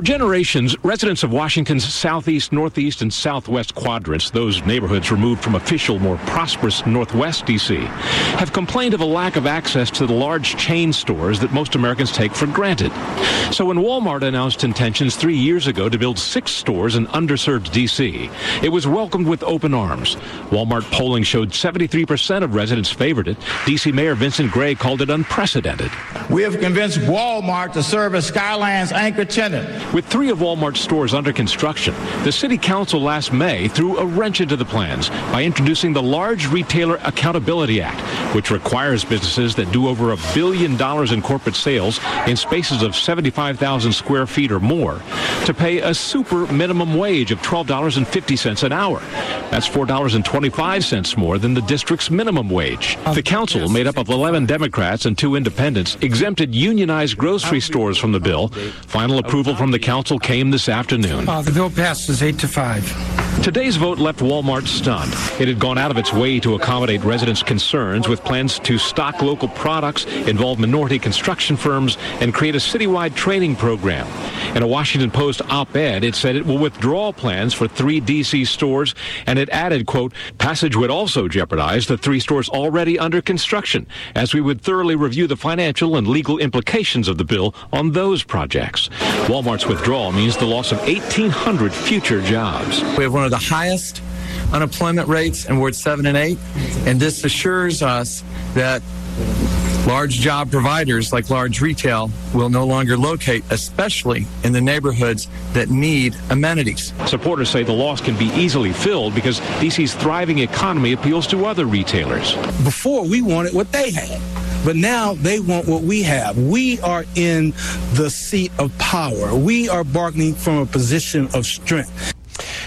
For generations, residents of Washington's southeast, northeast, and southwest quadrants, those neighborhoods removed from official, more prosperous northwest D.C., have complained of a lack of access to the large chain stores that most Americans take for granted. So when Walmart announced intentions three years ago to build six stores in underserved D.C., it was welcomed with open arms. Walmart polling showed 73% of residents favored it. D.C. Mayor Vincent Gray called it unprecedented. We have convinced Walmart to serve as Skyland's anchor tenant with three of Walmart's stores under construction, the City Council last May threw a wrench into the plans by introducing the Large Retailer Accountability Act, which requires businesses that do over a billion dollars in corporate sales in spaces of 75,000 square feet or more to pay a super minimum wage of $12.50 an hour. That's $4.25 more than the district's minimum wage. Oh, the council, made up of 11 Democrats and two independents, exempted unionized grocery stores from the bill. Final approval from the council came this afternoon. Uh, the bill passes 8 to 5. Today's vote left Walmart stunned. It had gone out of its way to accommodate residents' concerns with plans to stock local products, involve minority construction firms, and create a citywide training program. In a Washington Post op-ed, it said it will withdraw plans for three D.C. stores, and it added, quote, passage would also jeopardize the three stores already under construction, as we would thoroughly review the financial and legal implications of the bill on those projects. Walmart's withdrawal means the loss of 1,800 future jobs. We have one of the highest unemployment rates, and we're at seven and eight. And this assures us that large job providers like large retail will no longer locate, especially in the neighborhoods that need amenities. Supporters say the loss can be easily filled because DC's thriving economy appeals to other retailers. Before, we wanted what they had. But now they want what we have. We are in the seat of power. We are bargaining from a position of strength.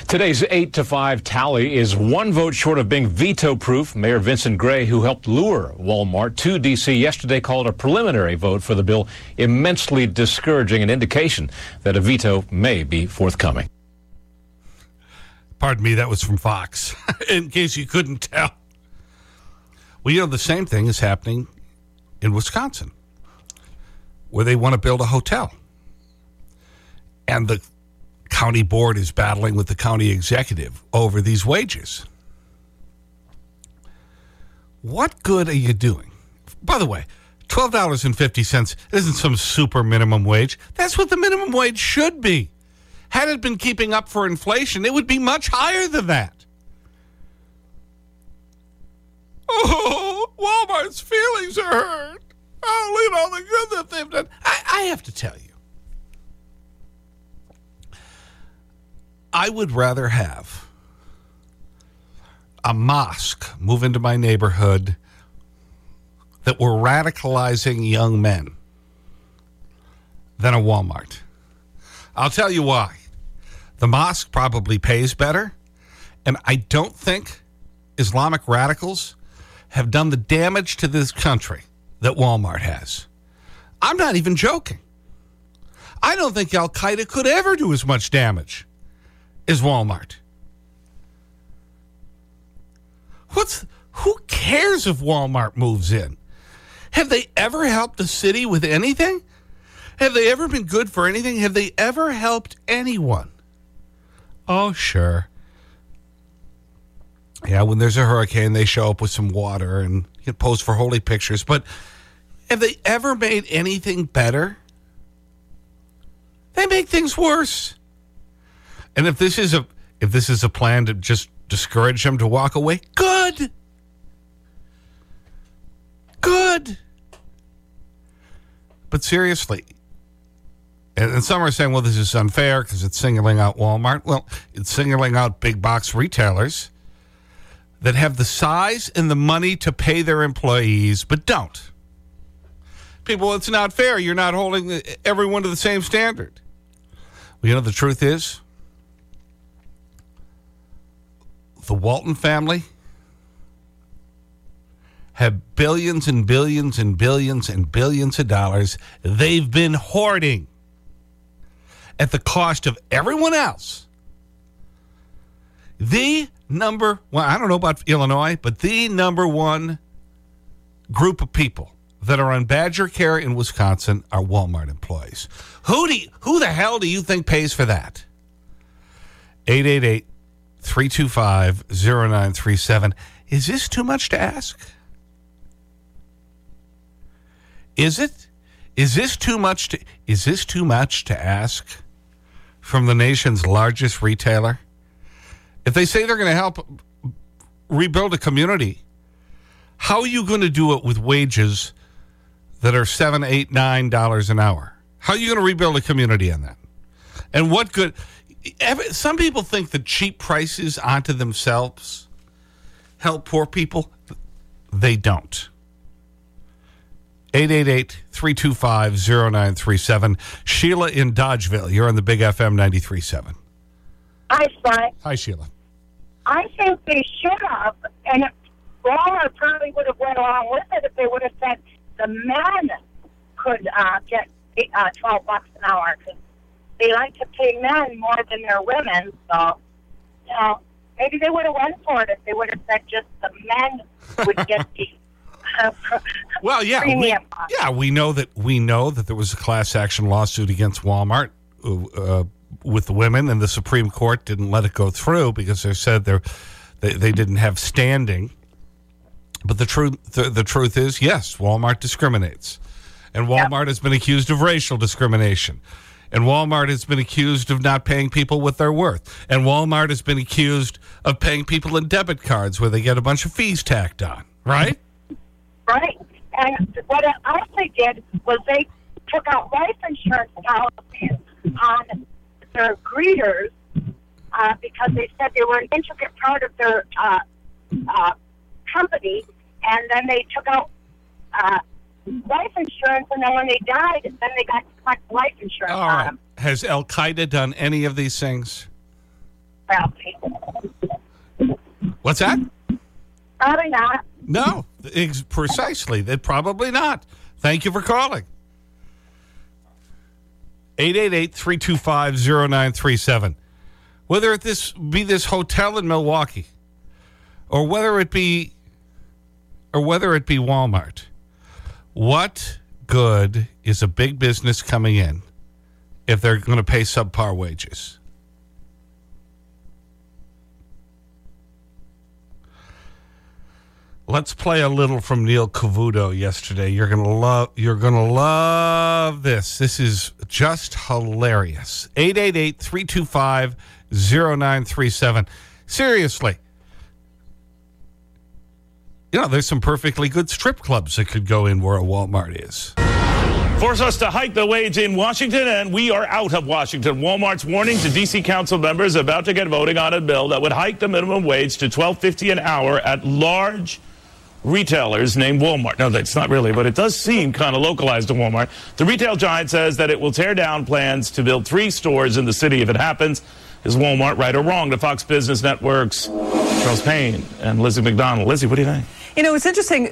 Today's 8 to 5 tally is one vote short of being veto proof. Mayor Vincent Gray, who helped lure Walmart to D.C. yesterday, called a preliminary vote for the bill immensely discouraging, an indication that a veto may be forthcoming. Pardon me, that was from Fox, in case you couldn't tell. Well, you know, the same thing is happening in Wisconsin, where they want to build a hotel. And the county board is battling with the county executive over these wages. What good are you doing? By the way, $12.50 isn't some super minimum wage. That's what the minimum wage should be. Had it been keeping up for inflation, it would be much higher than that. Oh, Walmart's feelings are hurt. Oh, look at all the good that they've done. I, I have to tell you. I would rather have a mosque move into my neighborhood that were radicalizing young men than a Walmart. I'll tell you why. The mosque probably pays better, and I don't think Islamic radicals have done the damage to this country that Walmart has. I'm not even joking. I don't think Al Qaeda could ever do as much damage is Walmart. What's, who cares if Walmart moves in? Have they ever helped the city with anything? Have they ever been good for anything? Have they ever helped anyone? Oh, sure. Yeah, when there's a hurricane, they show up with some water and pose for holy pictures. But have they ever made anything better? They make things worse. And if this is a, if this is a plan to just discourage him to walk away, good. Good. But seriously, and, some are saying, well, this is unfair because it's singling out Walmart. Well, it's singling out big box retailers that have the size and the money to pay their employees, but don't. People, it's not fair. You're not holding everyone to the same standard. Well, you know, the truth is, the Walton family have billions and billions and billions and billions of dollars they've been hoarding at the cost of everyone else. The number one, I don't know about Illinois, but the number one group of people that are on Badger Care in Wisconsin are Walmart employees. Who, do you, who the hell do you think pays for that? 888 325 0937. Is this too much to ask? Is it? Is this too much to, is this too much to ask from the nation's largest retailer? If they say they're going to help rebuild a community, how are you going to do it with wages that are seven, eight, nine dollars an hour? How are you going to rebuild a community on that? And what good? Some people think that cheap prices onto themselves help poor people. They don't. 888-325-0937. Sheila in Dodgeville. You're on the Big FM 93.7. Hi, Sly. Hi, Sheila. I think they should have, and Walmart probably would have went along with it if they would have said the men could uh, get uh, 12 bucks an hour because they like to pay men more than their women. So, you know, maybe they would have went for it if they would have said just the men would get the well, yeah, we, yeah, we know that we know that there was a class action lawsuit against Walmart uh, with the women, and the Supreme Court didn't let it go through because they said they they didn't have standing. But the truth the, the truth is, yes, Walmart discriminates, and Walmart has been accused of racial discrimination. And Walmart has been accused of not paying people what they're worth. And Walmart has been accused of paying people in debit cards where they get a bunch of fees tacked on, right? Right. And what it also did was they took out life insurance policies on their greeters uh, because they said they were an intricate part of their uh, uh, company, and then they took out uh, life insurance, and then when they died, then they got to collect life insurance All right. Has Al Qaeda done any of these things? Probably. What's that? Probably not. No, precisely. They probably not. Thank you for calling. 888-325-0937. Whether it this be this hotel in Milwaukee or whether it be or whether it be Walmart, what good is a big business coming in if they're going to pay subpar wages? Let's play a little from Neil Cavuto yesterday. You're going to love you're going to love this. This is just hilarious. 888-325-0937. Seriously. You know, there's some perfectly good strip clubs that could go in where a Walmart is. Force us to hike the wage in Washington, and we are out of Washington. Walmart's warning to D.C. council members about to get voting on a bill that would hike the minimum wage to $12.50 an hour at large retailers named Walmart. No, that's not really, but it does seem kind of localized to Walmart. The retail giant says that it will tear down plans to build three stores in the city if it happens. Is Walmart right or wrong? The Fox Business Network's Charles Payne and Lizzie McDonald. Lizzie, what do you think? You know, it's interesting.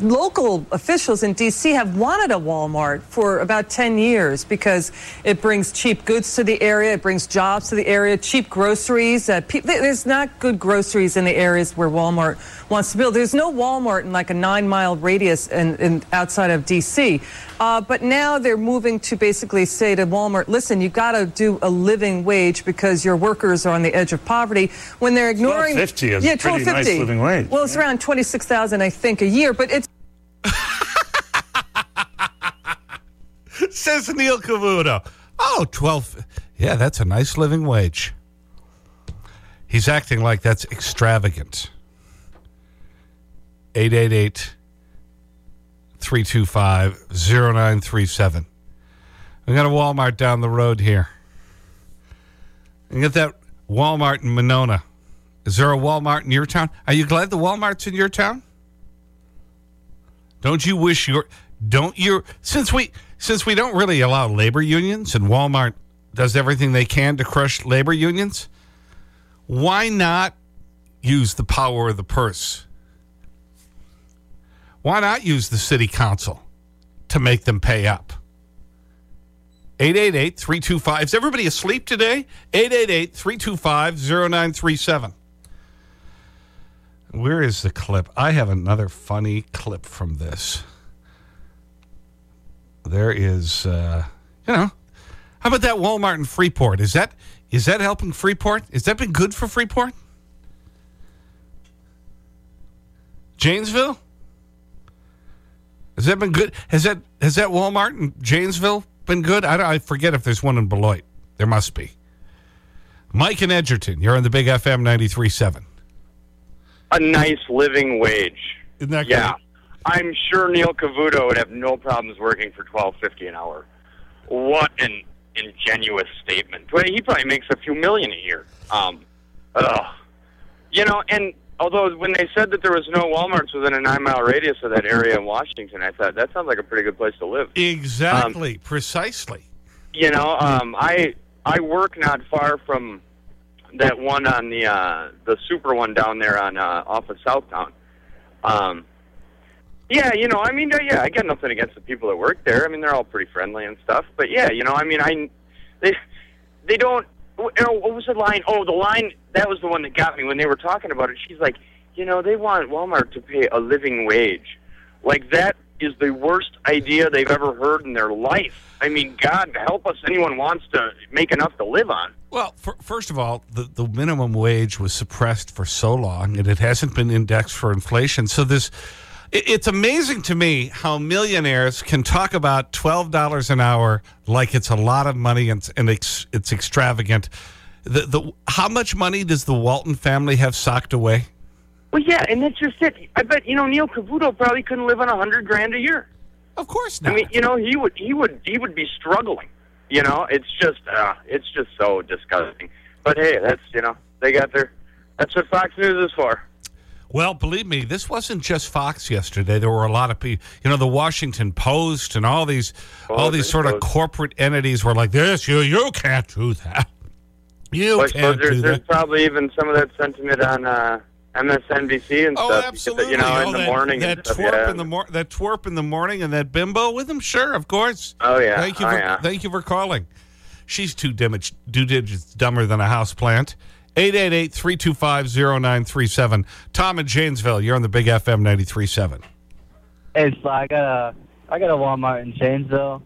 Local officials in D.C. have wanted a Walmart for about 10 years because it brings cheap goods to the area, it brings jobs to the area, cheap groceries. Uh, there's not good groceries in the areas where Walmart wants to build. There's no Walmart in like a nine mile radius in, in outside of D.C. Uh, but now they're moving to basically say to Walmart, listen, you've got to do a living wage because workers are on the edge of poverty. When they're ignoring. 1250 is yeah, pretty nice living wage. Well, it's around 26000 I think, a year, but it's. Says Neil Cavuto. Oh, 12. Yeah, that's a nice living wage. He's acting like that's extravagant. 888 325 0937. We got a Walmart down the road here. You get that Walmart in Monona. Is there a Walmart in your town? Are you glad the Walmart's in your town? Don't you wish your don't you since we since we don't really allow labor unions and Walmart does everything they can to crush labor unions, why not use the power of the purse why not use the city council to make them pay up? 888-325. Is everybody asleep today? 888-325-0937. Where is the clip? I have another funny clip from this. there is, uh, you know, how about that Walmart in Freeport? Is that, is that helping Freeport? Has that been good for Freeport? Janesville? Has that been good? Has that, has that Walmart in Janesville been good? I, I forget if there's one in Beloit. There must be. Mike and Edgerton, you're on the Big FM 93.7. A nice living wage. Isn't that Yeah. great? I'm sure Neil Cavuto would have no problems working for twelve fifty an hour. What an ingenuous statement. He probably makes a few million a year. Um, ugh. You know, and although when they said that there was no WalMarts within a nine mile radius of that area in Washington, I thought that sounds like a pretty good place to live. Exactly. Precisely. You know, um, I I work not far from that one on the uh, the super one down there on uh, off of Southtown. Um, yeah, you know, I mean, yeah, I got nothing against the people that work there. I mean, they're all pretty friendly and stuff. But yeah, you know, I mean, I they they don't. What was the line? Oh, the line that was the one that got me when they were talking about it. She's like, you know, they want Walmart to pay a living wage. Like that is the worst idea they've ever heard in their life. I mean, God help us, anyone wants to make enough to live on. Well, fir- first of all, the, the minimum wage was suppressed for so long, and it hasn't been indexed for inflation. So this, it's amazing to me how millionaires can talk about $12 an hour like it's a lot of money and, and it's, it's extravagant. The, the, how much money does the Walton family have socked away? Well, yeah, and that's just it. I bet you know Neil Cavuto probably couldn't live on a hundred grand a year. Of course not. I mean, you know, he would he would he would be struggling. You know, it's just uh, it's just so disgusting. But hey, that's you know they got their that's what Fox News is for. Well, believe me, this wasn't just Fox yesterday. There were a lot of people, you know, the Washington Post and all these, all these sort of corporate entities were like this. You, you can't do that. You Well, can't there's, do there's that. probably even some of that sentiment on uh, MSNBC and Oh, stuff. absolutely. You know, in Oh, the that, morning. that stuff, twerp yeah. in the mor that twerp in the morning and that bimbo with him. Sure, of course. Oh, yeah. Thank you Oh, for yeah. thank you for calling. She's two digits, two digits dumber than a house plant. 888-325-0937. Tom in Janesville, you're on the Big FM 93.7. Hey, Sly, I got a I got a Walmart in Janesville,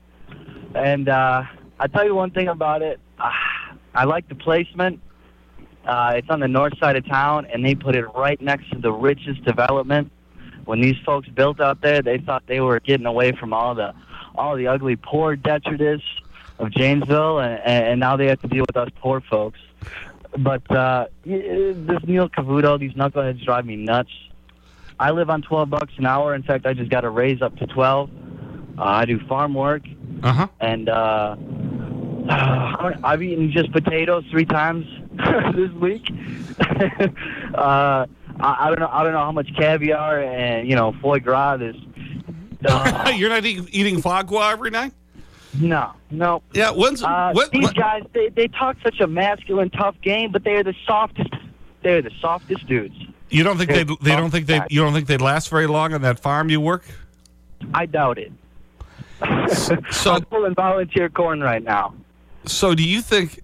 and uh, I tell you one thing about it. Ah, I like the placement. Uh, it's on the north side of town, and they put it right next to the richest development. When these folks built out there, they thought they were getting away from all the all the ugly poor detritus of Janesville, and, and now they have to deal with us poor folks. But uh, this Neil Cavuto, these knuckleheads drive me nuts. I live on 12 bucks an hour. In fact, I just got a raise up to 12. Uh, I do farm work, Uh-huh. and uh, I've eaten just potatoes three times this week. uh, I, I don't know. I don't know how much caviar and you know foie gras is. Uh, You're not eating, eating foie gras every night? No, no. Yeah, when's, Uh, when, these when- guys, they, they talk such a masculine, tough game, but they're the softest. They're the softest dudes. you don't think they They're they don't think they? You don't think they'd last very long on that farm you work? I doubt it. So I'm pulling volunteer corn right now. So do you think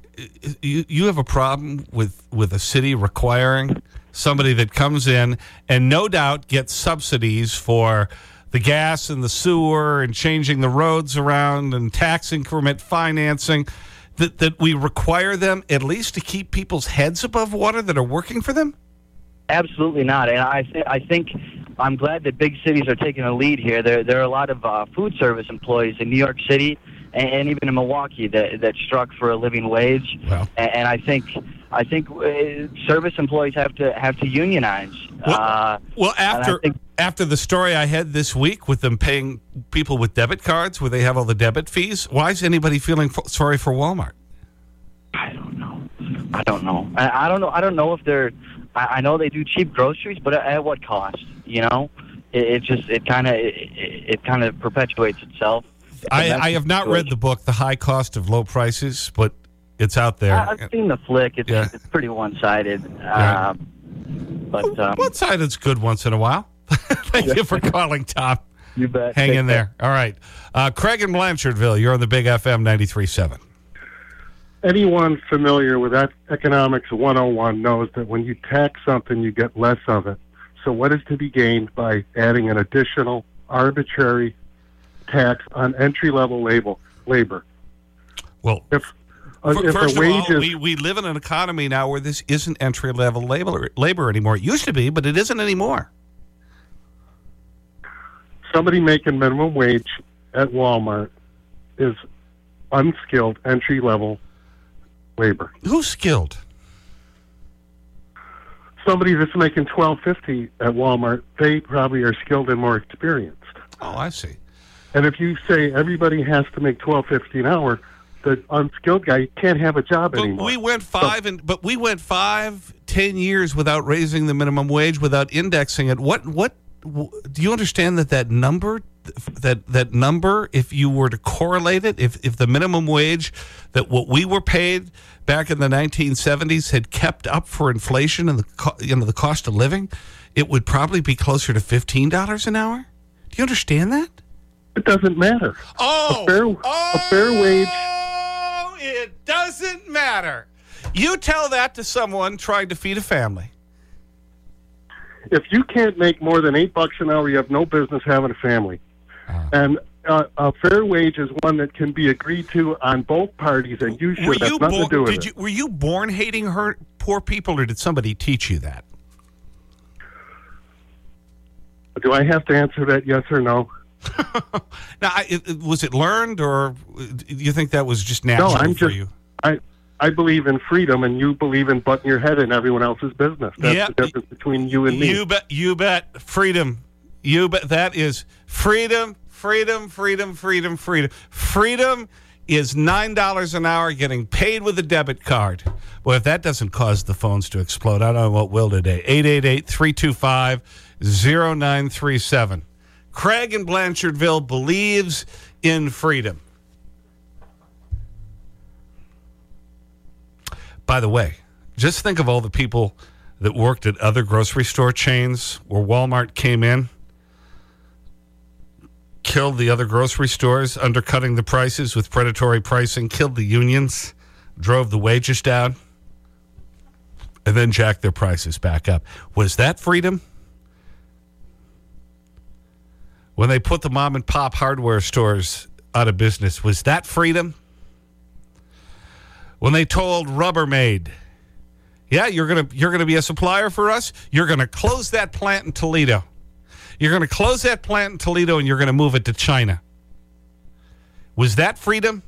you, you have a problem with, with a city requiring somebody that comes in and no doubt gets subsidies for the gas and the sewer and changing the roads around and tax increment financing, that, that we require them at least to keep people's heads above water that are working for them? Absolutely not. And I, th- I think I'm glad that big cities are taking a lead here. There, there are a lot of uh, food service employees in New York City and, and even in Milwaukee that, that struck for a living wage. Well. And, and I think, I think uh, service employees have to have to unionize. Well, uh, well after, after the story I had this week with them paying people with debit cards where they have all the debit fees, why is anybody feeling sorry for Walmart? I don't know. I don't know. I, I don't know. I don't know if they're. I, I know they do cheap groceries, but at, at what cost? You know, it, it just it kind of it, it, it kind of perpetuates itself. I, I have not read the book, The High Cost of Low Prices, but it's out there. I- I've seen the flick. It's, Yeah. it's pretty one-sided. Yeah. Um, but um, One side it's good once in a while. Thank you for calling, Tom. you bet. Hang Take in care. there. All right. Uh, Craig in Blanchardville, you're on the Big FM 93.7. anyone familiar with that economics 101 knows that when you tax something, you get less of it. So, what is to be gained by adding an additional arbitrary tax on entry level labor. Well, if uh, First the of all, we, we live in an economy now where this isn't entry level labor, labor anymore. It used to be, but it isn't anymore. somebody making minimum wage at Walmart is unskilled entry level labor. Who's skilled? Somebody that's making twelve fifty at Walmart, they probably are skilled and more experienced. Oh, I see. And if you say everybody has to make twelve fifty an hour, the unskilled guy can't have a job But anymore. we went five and but we went five, ten years without raising the minimum wage, without indexing it. What what do you understand that that number that that number if you were to correlate it if if the minimum wage that what we were paid back in the 1970s had kept up for inflation and the you know the cost of living it would probably be closer to $15 an hour do you understand that it doesn't matter. Oh, a fair, a fair wage. Oh! It doesn't matter. You tell that to someone trying to feed a family. If you can't make more than eight bucks an hour, you have no business having a family. Uh-huh. And uh, a fair wage is one that can be agreed to on both parties, and you should. Were you, nothing to do with did it. you, were you born hating her, poor people, or did somebody teach you that? Do I have to answer that yes or no? Now, I, it, was it learned, or uh, do you think that was just natural no, I'm for just. you? I I believe in freedom, and you believe in butting your head in everyone else's business. That's Yep. the difference between you and me. You bet. You bet. Freedom. You bet. That is freedom. Freedom. Freedom. Freedom. Freedom. Freedom is nine dollars an hour getting paid with a debit card. Well, if that doesn't cause the phones to explode, I don't know what will today. 888-325-0937. Craig in Blanchardville believes in freedom. By the way, just think of all the people that worked at other grocery store chains where Walmart came in, killed the other grocery stores, undercutting the prices with predatory pricing, killed the unions, drove the wages down, and then jacked their prices back up. Was that freedom? When they put the mom and pop hardware stores out of business, was that freedom? When they told Rubbermaid, yeah, you're going to you're to be a supplier for us. You're going to close that plant in Toledo. You're going to close that plant in Toledo and you're going to move it to China. Was that freedom?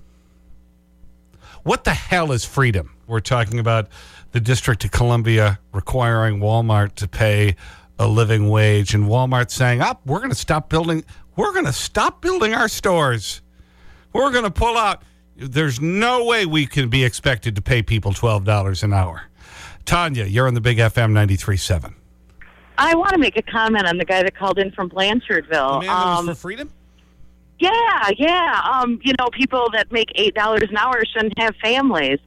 What the hell is freedom? We're talking about the District of Columbia requiring Walmart to pay a living wage and Walmart saying, "Up, we're going to stop building we're going to stop building our stores. We're going to pull out there's no way we can be expected to pay people $12 an hour." Tanya, you're on the Big FM 93.7. I want to make a comment on the guy that called in from Blanchardville. The man Um, for freedom? Yeah, yeah. Um, you know, people that make eight dollars an hour shouldn't have families.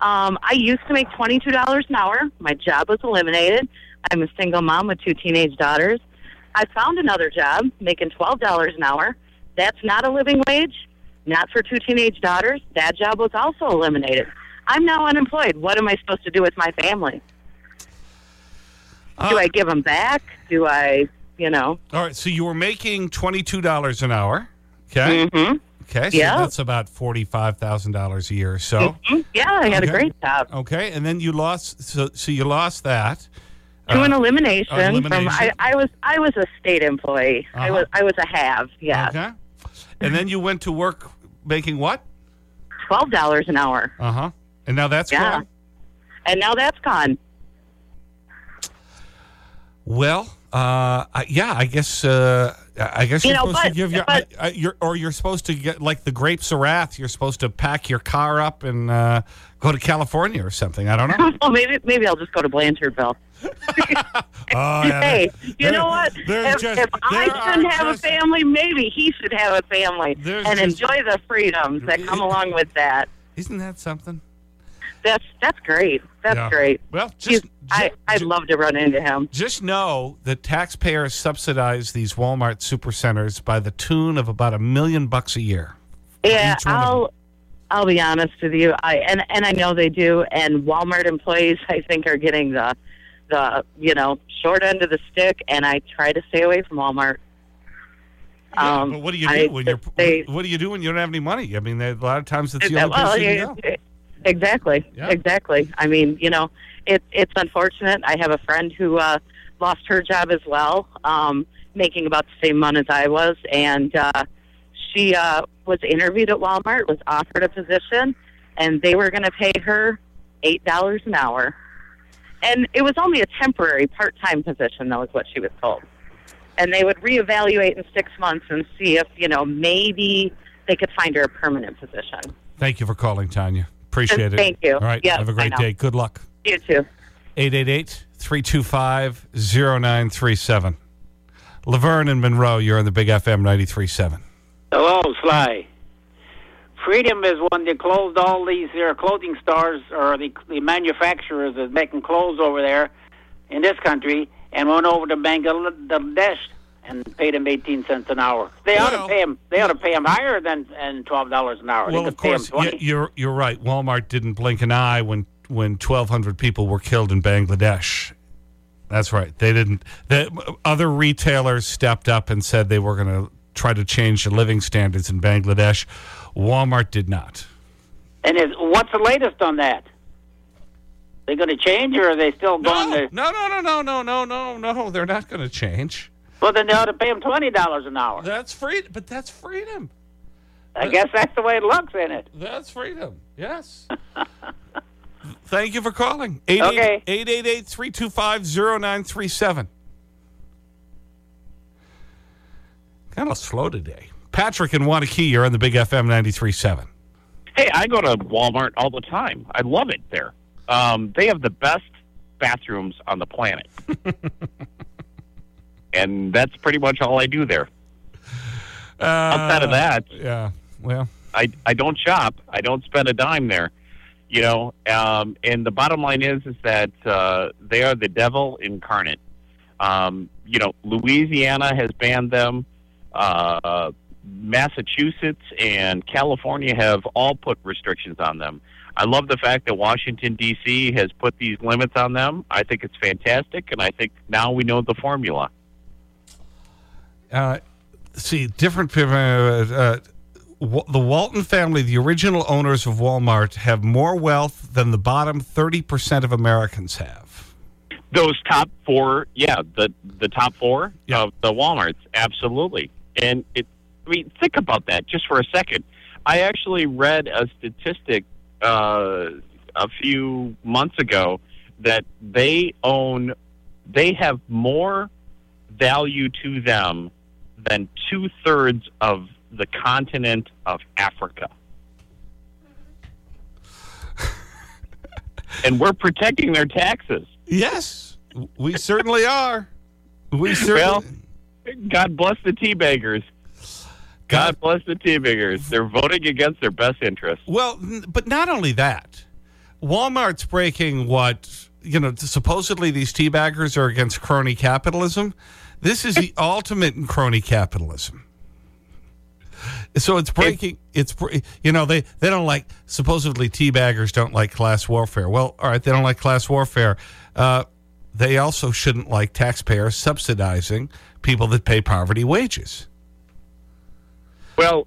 Um, I used to make twenty two dollars an hour. My job was eliminated. I'm a single mom with two teenage daughters. I found another job making twelve dollars an hour. That's not a living wage, not for two teenage daughters. That job was also eliminated. I'm now unemployed. What am I supposed to do with my family? do I give them back? Do I, you know? All right, so you were making $22 an hour. Okay. Mm-hmm. Okay, so Yeah. that's about $45,000 a year or so. Mhm. Yeah, I had Okay. a great job. Okay, and then you lost, so, so you lost that. To Uh, an elimination, elimination. from I, I was I was a state employee. I Uh-huh. was I was a have, yeah. Okay. And then you went to work making what? Twelve dollars an hour. Uh huh. And now that's Yeah. gone? And now that's gone. Well, uh, yeah, I guess, uh, I guess You you're know, supposed to give your, but- I, I, you're, or you're supposed to get like the grapes of wrath. You're supposed to pack your car up and uh, go to California or something. I don't know. well, maybe maybe I'll just go to Blanchardville. Oh, yeah, hey, you know what? If, just- if I shouldn't have just- a family, maybe he should have a family and just- enjoy the freedoms that come along with that. Isn't that something? That's that's great. That's Yeah. great. Well, just, I I'd love to run into him. just know that taxpayers subsidize these Walmart supercenters by the tune of about a million bucks a year. Yeah, each one of I'll I'll be honest with you. I and and I know they do. And Walmart employees, I think, are getting the the you know short end of the stick. And I try to stay away from Walmart. Um, but what do you I- do when you're, they- what do you do when you don't have any money? I mean, a lot of times it's the only well, place you yeah, go. Exactly. Yeah. Exactly. I mean, you know, it, it's unfortunate. I have a friend who uh, lost her job as well, um, making about the same money as I was, and uh, she uh, was interviewed at Walmart, was offered a position, and they were going to pay her eight dollars an hour, and it was only a temporary part-time position. That was what she was told, and they would reevaluate in six months and see if you know maybe they could find her a permanent position. Thank you for calling, Tanya. Appreciate it. Thank you. All right. Yeah, have a great day. Good luck. You too. 888-325-0937. Laverne and Monroe, you're on the Big FM 93.7. Hello, Sly. Freedom is when they closed all these uh, clothing stores or the, the manufacturers that's making clothes over there in this country and went over to Bangladesh and paid them 18 cents an hour. They ought to pay them. They ought to pay them higher than, than $12 an hour. Well, of could pay 'em course, you're, you're right. Walmart didn't blink an eye when, when 1,200 people were killed in Bangladesh. That's right. They didn't. The, other retailers stepped up and said they were going to try to change the living standards in Bangladesh. Walmart did not. And is, what's the latest on that? They going to change or are they still going to? No, no, no, no, no, no, no, no. They're not going to change. Well, then they ought to pay them $20 an hour. That's free, but that's freedom. I guess that's the way it looks, ain't it? That's freedom. Yes. Thank you for calling. Okay. 888-325-0937. Kind of slow today. Patrick in Waunakee, you're on the Big FM 93.7. Hey, I go to Walmart all the time. I love it there. Um, they have the best bathrooms on the planet. and that's pretty much all I do there. Outside of that, Uh, yeah, well, I I don't shop. I don't spend a dime there. You know, um, and the bottom line is is that uh, they are the devil incarnate. Um, you know, Louisiana has banned them. Uh, Massachusetts and California have all put restrictions on them. I love the fact that Washington D.C. has put these limits on them. I think it's fantastic, and I think now we know the formula. Uh, see, different people. Uh, uh, the Walton family, the original owners of Walmart, have more wealth than the bottom 30% of Americans have. Those top four, yeah, the the top four of the WalMarts, absolutely. And it, I mean, think about that just for a second. I actually read a statistic uh, a few months ago that they own, they have more value to them than two thirds of the continent of Africa. and we're protecting their taxes. Yes, we certainly are. We certainly. Well. God bless the tea baggers. God bless the tea baggers. They're voting against their best interests. Well, but not only that, Walmart's breaking what, you know, supposedly these tea baggers are against crony capitalism. This is the ultimate in crony capitalism. So it's breaking, it's, you know, they, they don't like, supposedly tea baggers don't like class warfare. Well, all right, they don't like class warfare. Uh, they also shouldn't like taxpayers subsidizing people that pay poverty wages. Well,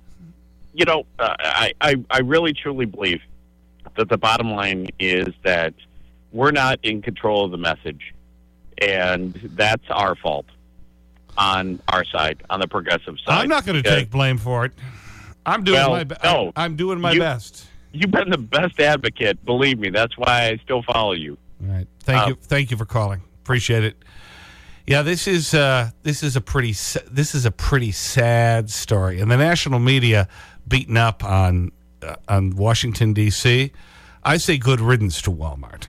you know, uh, I, I, I really truly believe that the bottom line is that we're not in control of the message, and that's our fault on our side, on the progressive side. I'm not going to take blame for it. I'm doing Well, my be- no. I'm doing my You- best. You've been the best advocate. Believe me, that's why I still follow you. All right. Thank Uh, you. Thank you for calling. Appreciate it. Yeah, this is uh, this is a pretty this is a pretty sad story, and the national media beating up on uh, on Washington D.C. I say good riddance to Walmart.